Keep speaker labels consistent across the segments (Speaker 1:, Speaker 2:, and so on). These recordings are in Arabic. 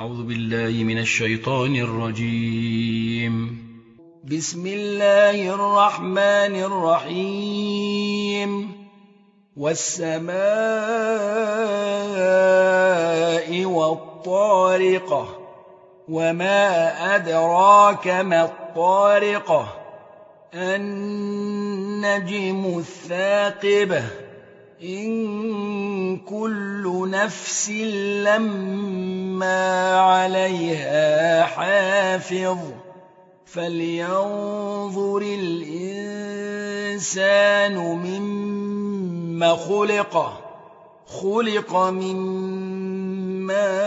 Speaker 1: أعوذ بالله من الشيطان الرجيم.
Speaker 2: بسم الله الرحمن الرحيم. والسماء والطارقة وما أدراك ما الطارقة النجم الثاقبة إن كل نفس لما عليها حافظ. فلينظر الإنسان مما خلق. خلق من ماء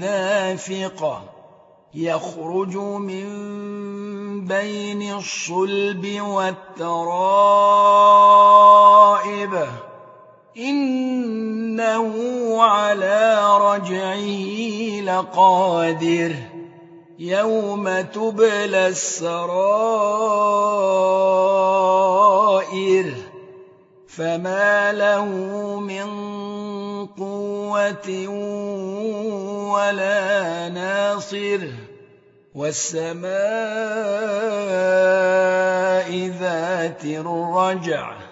Speaker 2: دافق. يخرج من بين الصلب والترائب إنه على رجعه لقادر. يوم تبلى السرائر. فما له من قوة ولا ناصر. والسماء ذات الرجع.